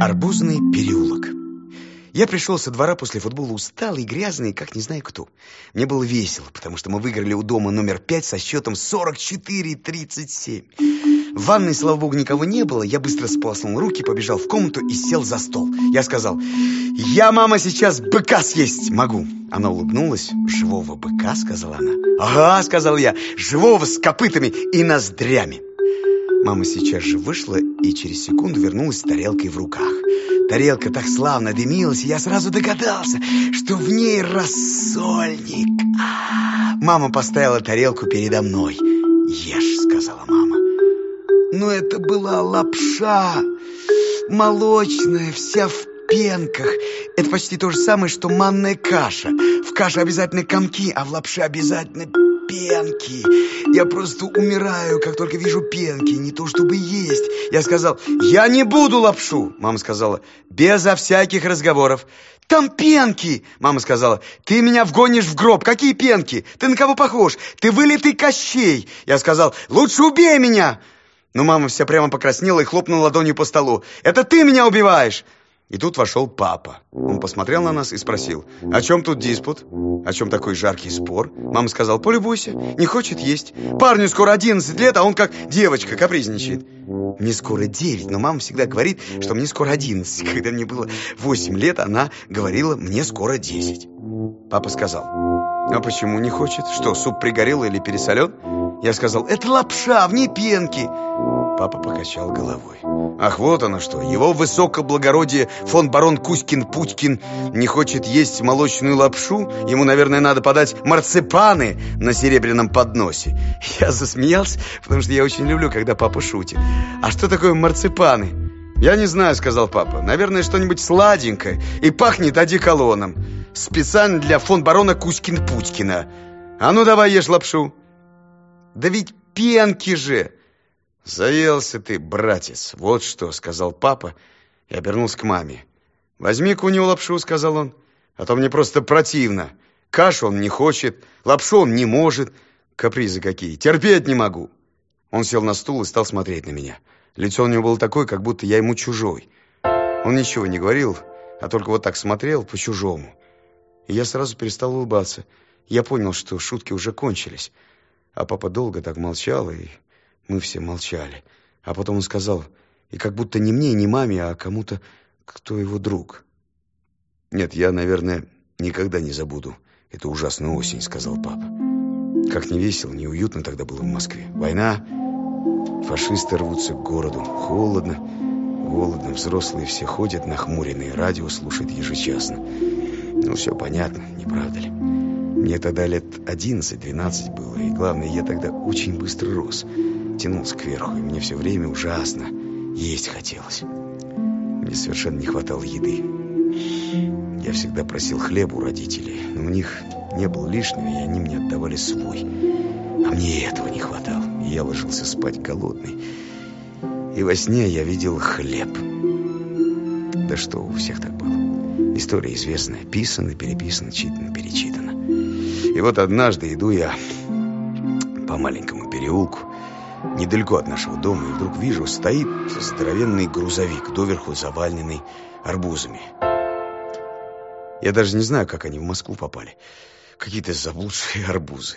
Арбузный переулок. Я пришел со двора после футбола усталый, грязный, как не знаю кто. Мне было весело, потому что мы выиграли у дома номер пять со счетом 44-37. В ванной, слава богу, никого не было. Я быстро сполоснул руки, побежал в комнату и сел за стол. Я сказал, я, мама, сейчас быка съесть могу. Она улыбнулась. Живого быка, сказала она. Ага, сказал я, живого с копытами и ноздрями. Мама сейчас же вышла и через секунду вернулась с тарелкой в руках. Тарелка так славно дымилась, и я сразу догадался, что в ней рассольник. Мама поставила тарелку передо мной. «Ешь», — сказала мама. Но это была лапша, молочная, вся в пенках. Это почти то же самое, что манная каша. В каше обязательно комки, а в лапше обязательно пенки. Я просто умираю, как только вижу пенки, не то чтобы есть. Я сказал, я не буду лапшу. Мама сказала, безо всяких разговоров. Там пенки! Мама сказала, ты меня вгонишь в гроб. Какие пенки? Ты на кого похож? Ты вылитый Кощей. Я сказал, лучше убей меня. Но мама вся прямо покраснела и хлопнула ладонью по столу. Это ты меня убиваешь. И тут вошел папа. Он посмотрел на нас и спросил, о чем тут диспут? О чем такой жаркий спор? Мама сказала, полюбуйся, не хочет есть. Парню скоро 11 лет, а он как девочка капризничает. Мне скоро 9, но мама всегда говорит, что мне скоро 11. Когда мне было 8 лет, она говорила, мне скоро 10. Папа сказал, а почему не хочет? Что, суп пригорел или пересолен? Я сказал, это лапша, в ней пенки. Папа покачал головой. Ах, вот оно что. Его высокоблагородие фон барон Кузькин-Путькин не хочет есть молочную лапшу. Ему, наверное, надо подать марципаны на серебряном подносе. Я засмеялся, потому что я очень люблю, когда папа шутит. А что такое марципаны? Я не знаю, сказал папа. Наверное, что-нибудь сладенькое и пахнет одеколоном. Специально для фон барона Кузькин-Путькина. А ну давай ешь лапшу. Да ведь пенки же! «Заелся ты, братец, вот что», — сказал папа и обернулся к маме. «Возьми-ка у него лапшу», — сказал он, «а то мне просто противно. Кашу он не хочет, лапшу он не может. Капризы какие, терпеть не могу». Он сел на стул и стал смотреть на меня. Лицо у него было такое, как будто я ему чужой. Он ничего не говорил, а только вот так смотрел по-чужому. И я сразу перестал улыбаться. Я понял, что шутки уже кончились. А папа долго так молчал и мы все молчали. А потом он сказал, и как будто не мне, не маме, а кому-то, кто его друг. «Нет, я, наверное, никогда не забуду эту ужасную осень», — сказал папа. Как не весело, не уютно тогда было в Москве. Война, фашисты рвутся к городу. Холодно, голодно, взрослые все ходят, нахмуренные, радио слушают ежечасно. Ну, все понятно, не правда ли? Мне тогда лет 11-12 было, и главное, я тогда очень быстро рос тянулся кверху, и мне все время ужасно есть хотелось. Мне совершенно не хватало еды. Я всегда просил хлеба у родителей, но у них не было лишнего, и они мне отдавали свой. А мне этого не хватало, я ложился спать голодный. И во сне я видел хлеб. Да что, у всех так было. История известная, писана, переписана, читана, перечитана. И вот однажды иду я по маленькому переулку, недалеко от нашего дома, и вдруг вижу, стоит здоровенный грузовик, доверху заваленный арбузами. Я даже не знаю, как они в Москву попали. Какие-то заблудшие арбузы.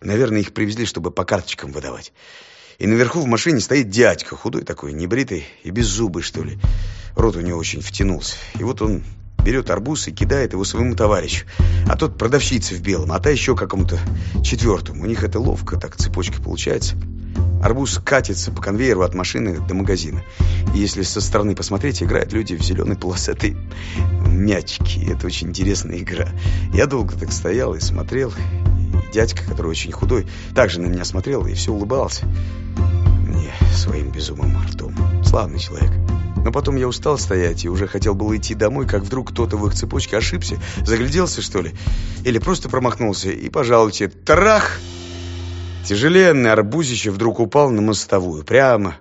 Наверное, их привезли, чтобы по карточкам выдавать. И наверху в машине стоит дядька, худой такой, небритый и без зубы, что ли. Рот у него очень втянулся. И вот он берет арбуз и кидает его своему товарищу. А тот продавщица в белом, а та еще какому-то четвертому. У них это ловко, так цепочка получается. Арбуз катится по конвейеру от машины до магазина. И если со стороны посмотреть, играют люди в зеленой полосатой мячики. Это очень интересная игра. Я долго так стоял и смотрел. И дядька, который очень худой, также на меня смотрел и все улыбался. Мне своим безумным ртом. Славный человек. Но потом я устал стоять и уже хотел было идти домой, как вдруг кто-то в их цепочке ошибся, загляделся, что ли, или просто промахнулся, и, пожалуйте, трах! Тяжеленный арбузище вдруг упал на мостовую, прямо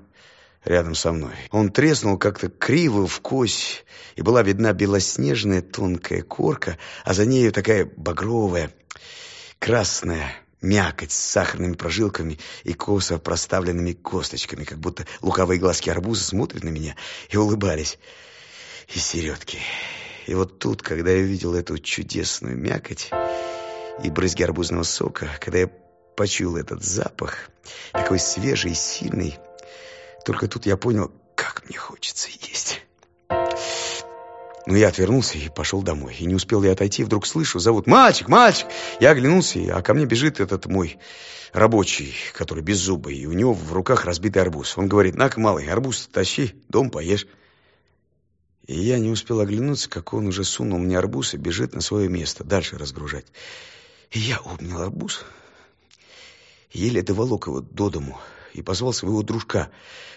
рядом со мной. Он треснул как-то криво в кость, и была видна белоснежная тонкая корка, а за нею такая багровая, красная мякоть с сахарными прожилками и косо проставленными косточками, как будто луковые глазки арбуза смотрят на меня и улыбались. И середки. И вот тут, когда я увидел эту чудесную мякоть и брызги арбузного сока, когда я почуял этот запах, такой свежий и сильный, только тут я понял, как мне хочется есть. Но я отвернулся и пошел домой. И не успел я отойти, вдруг слышу, зовут «Мальчик, мальчик!» Я оглянулся, а ко мне бежит этот мой рабочий, который беззубый, и у него в руках разбитый арбуз. Он говорит, на-ка, малый, арбуз тащи, дом поешь. И я не успел оглянуться, как он уже сунул мне арбуз и бежит на свое место, дальше разгружать. И я обнял арбуз, еле доволок его до дому и позвал своего дружка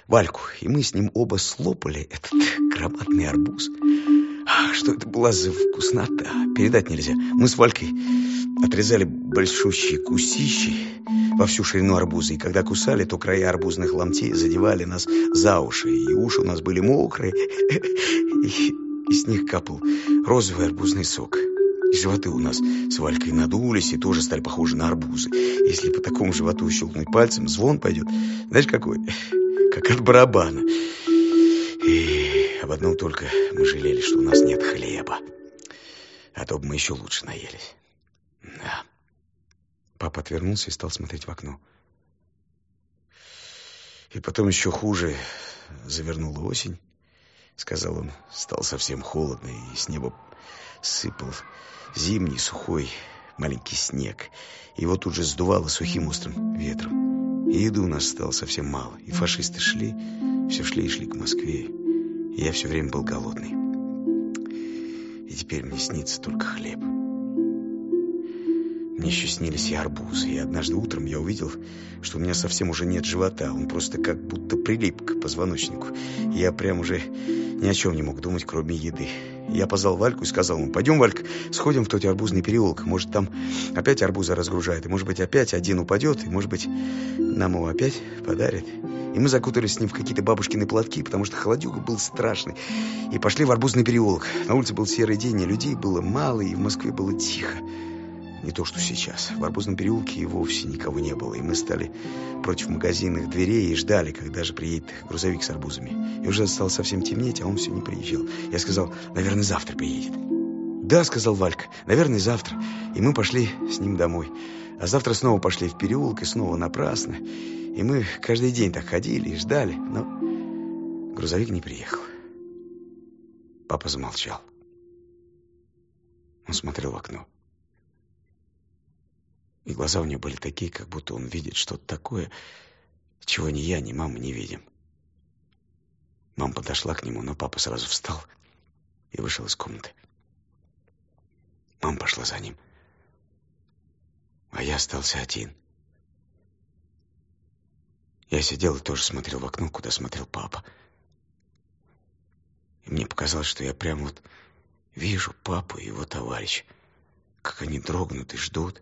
Вальку. И мы с ним оба слопали этот громадный арбуз. Что это была за вкуснота, передать нельзя. Мы с Валькой отрезали большущие кусищи во всю ширину арбуза, и когда кусали, то края арбузных ломтей задевали нас за уши, и уши у нас были мокрые, и, и с них капал розовый арбузный сок. И животы у нас с Валькой надулись и тоже стали похожи на арбузы. Если по такому животу щелкнуть пальцем, звон пойдет. Знаешь, какой? Как от барабана. И об одном только мы жалели, что у нас нет хлеба. А то бы мы еще лучше наелись. Да. Папа отвернулся и стал смотреть в окно. И потом еще хуже завернула осень. Сказал он, стал совсем холодно, и с неба сыпал зимний сухой маленький снег. Его тут же сдувало сухим острым ветром. И еды у нас стало совсем мало. И фашисты шли, все шли и шли к Москве. И я все время был голодный. И теперь мне снится только хлеб. Мне еще снились и арбузы. И однажды утром я увидел, что у меня совсем уже нет живота. Он просто как будто прилип к позвоночнику. Я прям уже ни о чем не мог думать, кроме еды. Я позвал Вальку и сказал ему, пойдем, Вальк, сходим в тот арбузный переулок. Может, там опять арбуза разгружают, и, может быть, опять один упадет, и, может быть, нам его опять подарят. И мы закутались с ним в какие-то бабушкины платки, потому что холодюга был страшный. И пошли в арбузный переулок. На улице был серый день, и людей было мало, и в Москве было тихо. Не то, что сейчас. В Арбузном переулке и вовсе никого не было. И мы стали против магазинных дверей и ждали, когда же приедет грузовик с арбузами. И уже стало совсем темнеть, а он все не приезжал. Я сказал, наверное, завтра приедет. «Да», — сказал Валька, — «наверное, завтра». И мы пошли с ним домой. А завтра снова пошли в переулок, и снова напрасно. И мы каждый день так ходили и ждали, но грузовик не приехал. Папа замолчал. Он смотрел в окно. И глаза у него были такие, как будто он видит что-то такое, чего ни я, ни мама не видим. Мама подошла к нему, но папа сразу встал и вышел из комнаты. Мама пошла за ним. А я остался один. Я сидел и тоже смотрел в окно, куда смотрел папа. И мне показалось, что я прямо вот вижу папу и его товарища, как они дрогнут и ждут,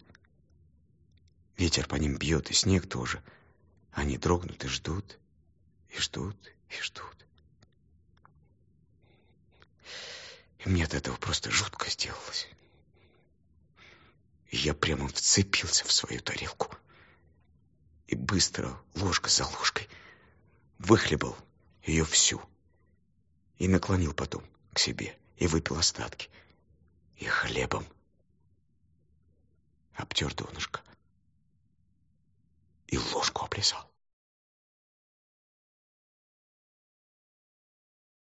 Ветер по ним бьет, и снег тоже. Они дрогнут и ждут, и ждут, и ждут. И мне от этого просто жутко сделалось. Я прямо вцепился в свою тарелку. И быстро, ложка за ложкой, выхлебал ее всю. И наклонил потом к себе, и выпил остатки. И хлебом обтер донышко eu vos compreensão.